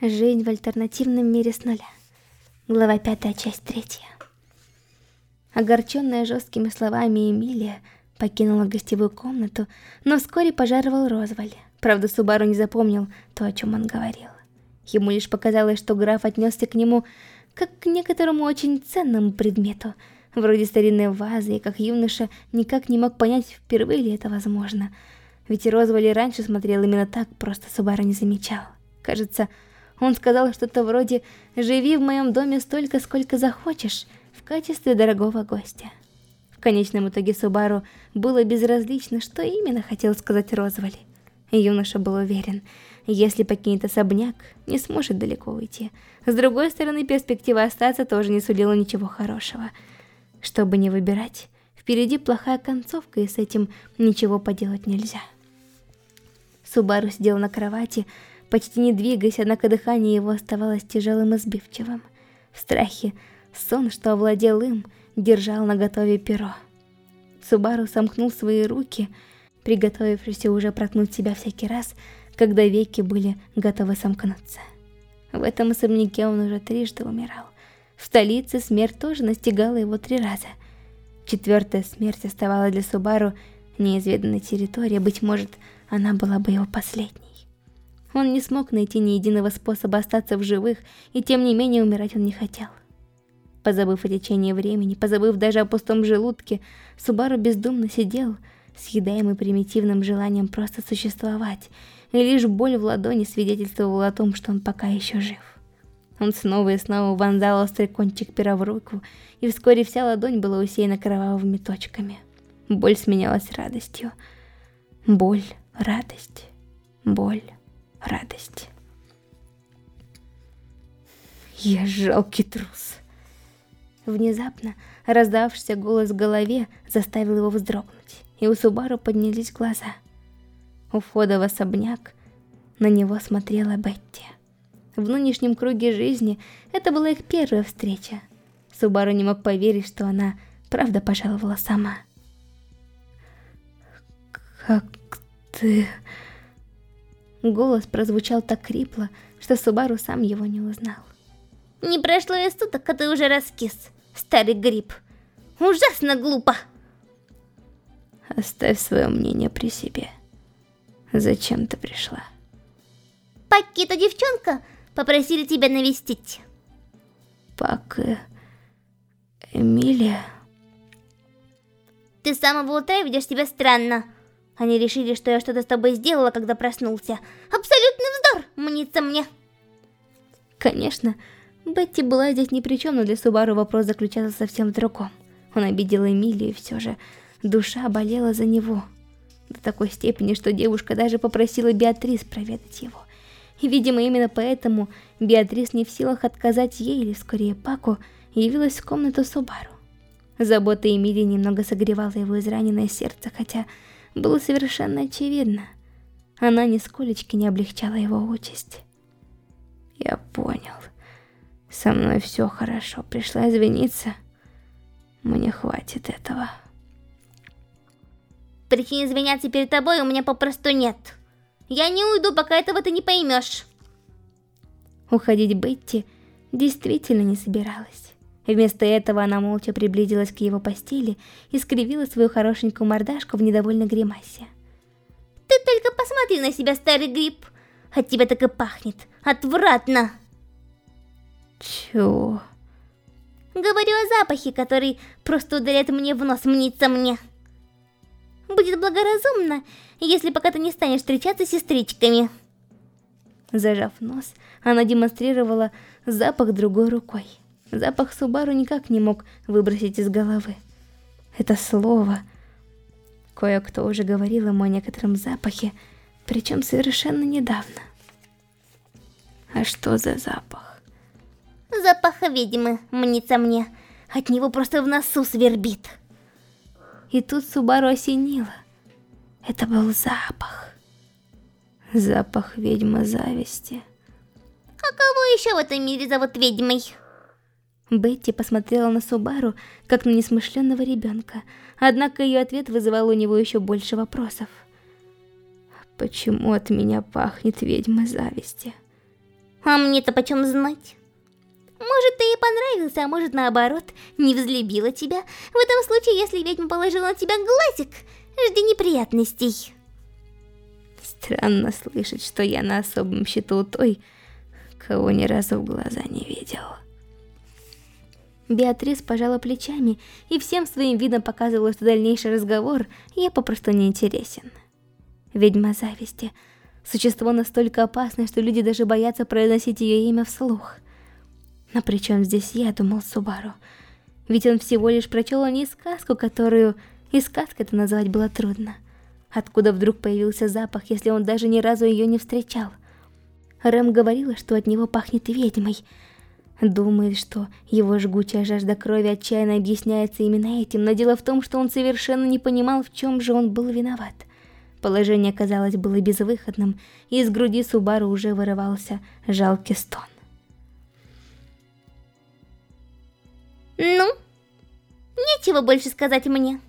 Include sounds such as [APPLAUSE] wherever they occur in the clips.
Жизнь в альтернативном мире с нуля. Глава 5, часть 3. Огорченная жесткими словами Эмилия покинула гостевую комнату, но вскоре пожарывал Розваль. Правда, Субару не запомнил то, о чем он говорил. Ему лишь показалось, что граф отнесся к нему как к некоторому очень ценному предмету, вроде старинной вазы, и как юноша никак не мог понять, впервые ли это возможно. Ведь Розваль и раньше смотрел именно так, просто Субару не замечал. Кажется, он сказал что-то вроде «Живи в моем доме столько, сколько захочешь» в качестве дорогого гостя. В конечном итоге Субару было безразлично, что именно хотел сказать Розвали. Юноша был уверен, если покинет особняк, не сможет далеко уйти. С другой стороны, перспектива остаться тоже не сулила ничего хорошего. Чтобы не выбирать, впереди плохая концовка, и с этим ничего поделать нельзя. Субару сидел на кровати, почти не двигаясь, однако дыхание его оставалось тяжелым и сбивчивым. В страхе сон, что овладел им, держал на готове перо. Субару сомкнул свои руки, приготовившись уже проткнуть себя всякий раз, когда веки были готовы сомкнуться. В этом особняке он уже трижды умирал. В столице смерть тоже настигала его три раза. Четвертая смерть оставалась для Субару неизведанной территорией, быть может, она была бы его последней. Он не смог найти ни единого способа остаться в живых, и тем не менее умирать он не хотел. Позабыв о течении времени, позабыв даже о пустом желудке, Субару бездумно сидел, съедаемый примитивным желанием просто существовать, и лишь боль в ладони свидетельствовала о том, что он пока еще жив. Он снова и снова вонзал острый кончик пера в руку, и вскоре вся ладонь была усеяна кровавыми точками. Боль сменялась радостью. Боль, радость, боль радость. Я жалкий трус. Внезапно раздавшийся голос в голове заставил его вздрогнуть, и у Субару поднялись глаза. У входа в особняк на него смотрела Бетти. В нынешнем круге жизни это была их первая встреча. Субару не мог поверить, что она правда пожаловала сама. «Как ты...» Голос прозвучал так хрипло, что Субару сам его не узнал. Не прошло и суток, а ты уже раскис, старый гриб. Ужасно глупо. Оставь свое мнение при себе. Зачем ты пришла? Пакита девчонка попросили тебя навестить. Пак... Э, Эмилия... Ты с самого утра ведешь себя странно. Они решили, что я что-то с тобой сделала, когда проснулся. Абсолютный вздор, мнится мне. Конечно, Бетти была здесь ни при чем, но для Субару вопрос заключался совсем в другом. Он обидел Эмилию, и все же душа болела за него. До такой степени, что девушка даже попросила Беатрис проведать его. И, видимо, именно поэтому Беатрис не в силах отказать ей, или скорее Паку, явилась в комнату Субару. Забота Эмилии немного согревала его израненное сердце, хотя было совершенно очевидно. Она нисколечки не облегчала его участь. Я понял. Со мной все хорошо. Пришла извиниться. Мне хватит этого. Причин извиняться перед тобой у меня попросту нет. Я не уйду, пока этого ты не поймешь. Уходить Бетти действительно не собиралась. Вместо этого она молча приблизилась к его постели и скривила свою хорошенькую мордашку в недовольной гримасе. «Ты только посмотри на себя, старый гриб! От тебя так и пахнет! Отвратно!» «Чего?» Говорю о запахе, который просто ударяет мне в нос, мнится мне. Будет благоразумно, если пока ты не станешь встречаться с сестричками. Зажав нос, она демонстрировала запах другой рукой. Запах Субару никак не мог выбросить из головы. Это слово... Кое-кто уже говорил ему о некотором запахе, причем совершенно недавно. А что за запах? Запах ведьмы, мнится мне. От него просто в носу свербит. И тут Субару осенило. Это был запах. Запах ведьмы зависти. А кого еще в этом мире зовут ведьмой? Бетти посмотрела на Субару, как на несмышленного ребенка, однако ее ответ вызывал у него еще больше вопросов. «Почему от меня пахнет ведьма зависти?» А мне-то почем знать? Может, ты ей понравился, а может, наоборот, не взлюбила тебя. В этом случае, если ведьма положила на тебя глазик, жди неприятностей. Странно слышать, что я на особом счету у той, кого ни разу в глаза не видел. Беатрис пожала плечами и всем своим видом показывала, что дальнейший разговор ей попросту не интересен. Ведьма зависти – существо настолько опасное, что люди даже боятся произносить ее имя вслух. Но при чем здесь я, думал Субару? Ведь он всего лишь прочел о ней сказку, которую и сказкой-то назвать было трудно. Откуда вдруг появился запах, если он даже ни разу ее не встречал? Рэм говорила, что от него пахнет ведьмой – Думает, что его жгучая жажда крови отчаянно объясняется именно этим, но дело в том, что он совершенно не понимал, в чем же он был виноват. Положение, казалось, было безвыходным, и из груди Субару уже вырывался жалкий стон. «Ну, нечего больше сказать мне.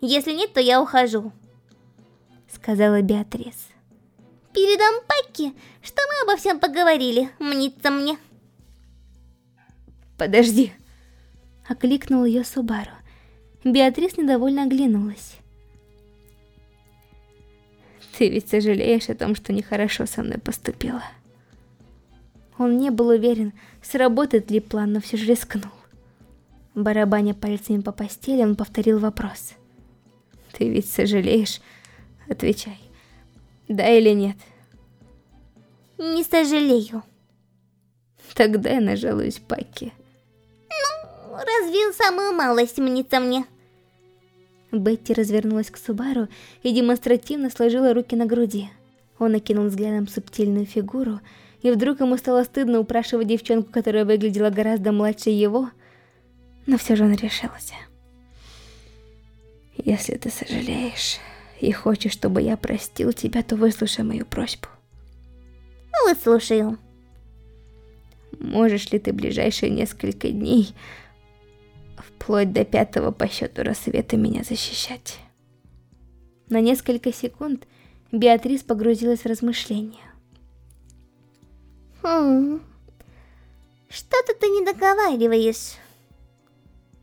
Если нет, то я ухожу», — сказала Беатрис. «Передам Пакке, что мы обо всем поговорили, мнится мне». «Подожди!» — окликнул ее Субару. Беатрис недовольно оглянулась. «Ты ведь сожалеешь о том, что нехорошо со мной поступила?» Он не был уверен, сработает ли план, но все же рискнул. Барабаня пальцами по постели, он повторил вопрос. «Ты ведь сожалеешь? Отвечай, да или нет?» «Не сожалею». «Тогда я нажалуюсь Паки» развил самую малость, мнится мне. Бетти развернулась к Субару и демонстративно сложила руки на груди. Он окинул взглядом субтильную фигуру, и вдруг ему стало стыдно упрашивать девчонку, которая выглядела гораздо младше его, но все же он решился. «Если ты сожалеешь и хочешь, чтобы я простил тебя, то выслушай мою просьбу». «Выслушаю». «Можешь ли ты ближайшие несколько дней вплоть до пятого по счету рассвета меня защищать. На несколько секунд Беатрис погрузилась в размышления. Хм... Что-то ты не договариваешь.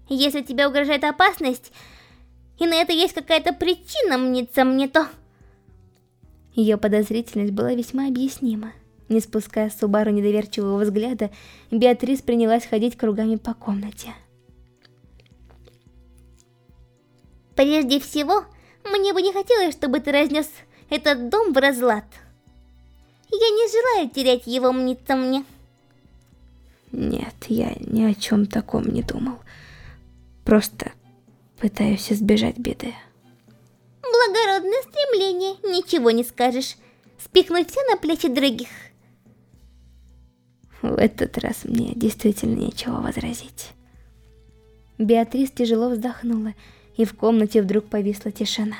Если тебе угрожает опасность, и на это есть какая-то причина, мнится мне то... Ее подозрительность была весьма объяснима. Не спуская с Субару недоверчивого взгляда, Беатрис принялась ходить кругами по комнате. Прежде всего, мне бы не хотелось, чтобы ты разнес этот дом в разлад. Я не желаю терять его, мнится мне. Нет, я ни о чем таком не думал. Просто пытаюсь избежать беды. Благородное стремление, ничего не скажешь. Спихнуть все на плечи других. В этот раз мне действительно нечего возразить. Беатрис тяжело вздохнула и в комнате вдруг повисла тишина.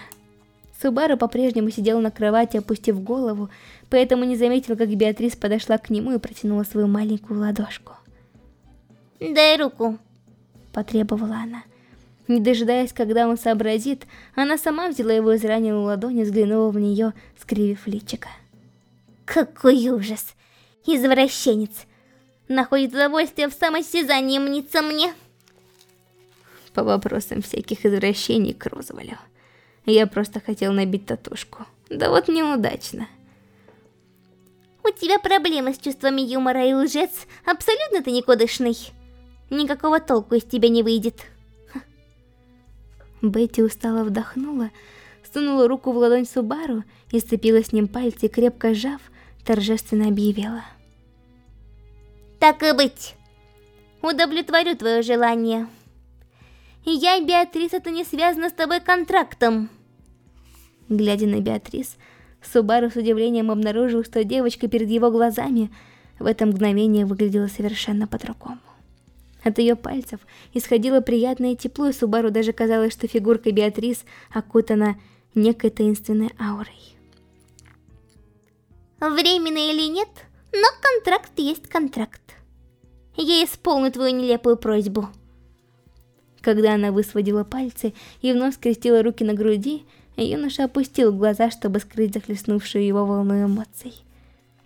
Субару по-прежнему сидел на кровати, опустив голову, поэтому не заметил, как Беатрис подошла к нему и протянула свою маленькую ладошку. «Дай руку», — потребовала она. Не дожидаясь, когда он сообразит, она сама взяла его израненную ладонь и взглянула в нее, скривив личико. «Какой ужас! Извращенец! Находит удовольствие в самосязании, мнится мне!» По вопросам всяких извращений к Розвалю. Я просто хотел набить татушку. Да вот неудачно. У тебя проблемы с чувствами юмора и лжец, абсолютно ты никудышный. Никакого толку из тебя не выйдет. Бетти устало вдохнула, сунула руку в ладонь Субару и сцепила с ним пальцы, крепко сжав, торжественно объявила. Так и быть. Удовлетворю твое желание. Я и Беатрис это не связано с тобой контрактом. Глядя на Беатрис, Субару с удивлением обнаружил, что девочка перед его глазами в это мгновение выглядела совершенно по-другому. От ее пальцев исходило приятное тепло, и Субару даже казалось, что фигурка Беатрис окутана некой таинственной аурой. Временно или нет, но контракт есть контракт. Я исполню твою нелепую просьбу. Когда она высводила пальцы и вновь скрестила руки на груди, юноша опустил глаза, чтобы скрыть захлестнувшую его волну эмоций.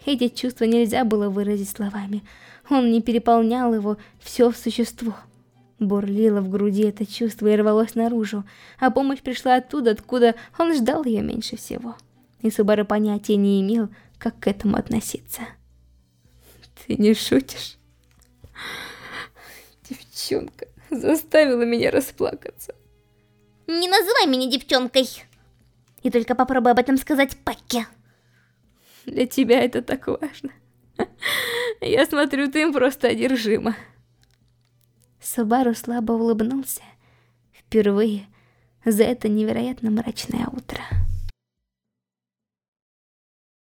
Эти чувства нельзя было выразить словами. Он не переполнял его все в существо. Бурлило в груди это чувство и рвалось наружу, а помощь пришла оттуда, откуда он ждал ее меньше всего. И Субару понятия не имел, как к этому относиться. Ты не шутишь? Девчонка [LAUGHS] заставила меня расплакаться. Не называй меня девчонкой. И только попробуй об этом сказать Пакке. Для тебя это так важно. [LAUGHS] Я смотрю, ты им просто одержима. Субару слабо улыбнулся. Впервые за это невероятно мрачное утро.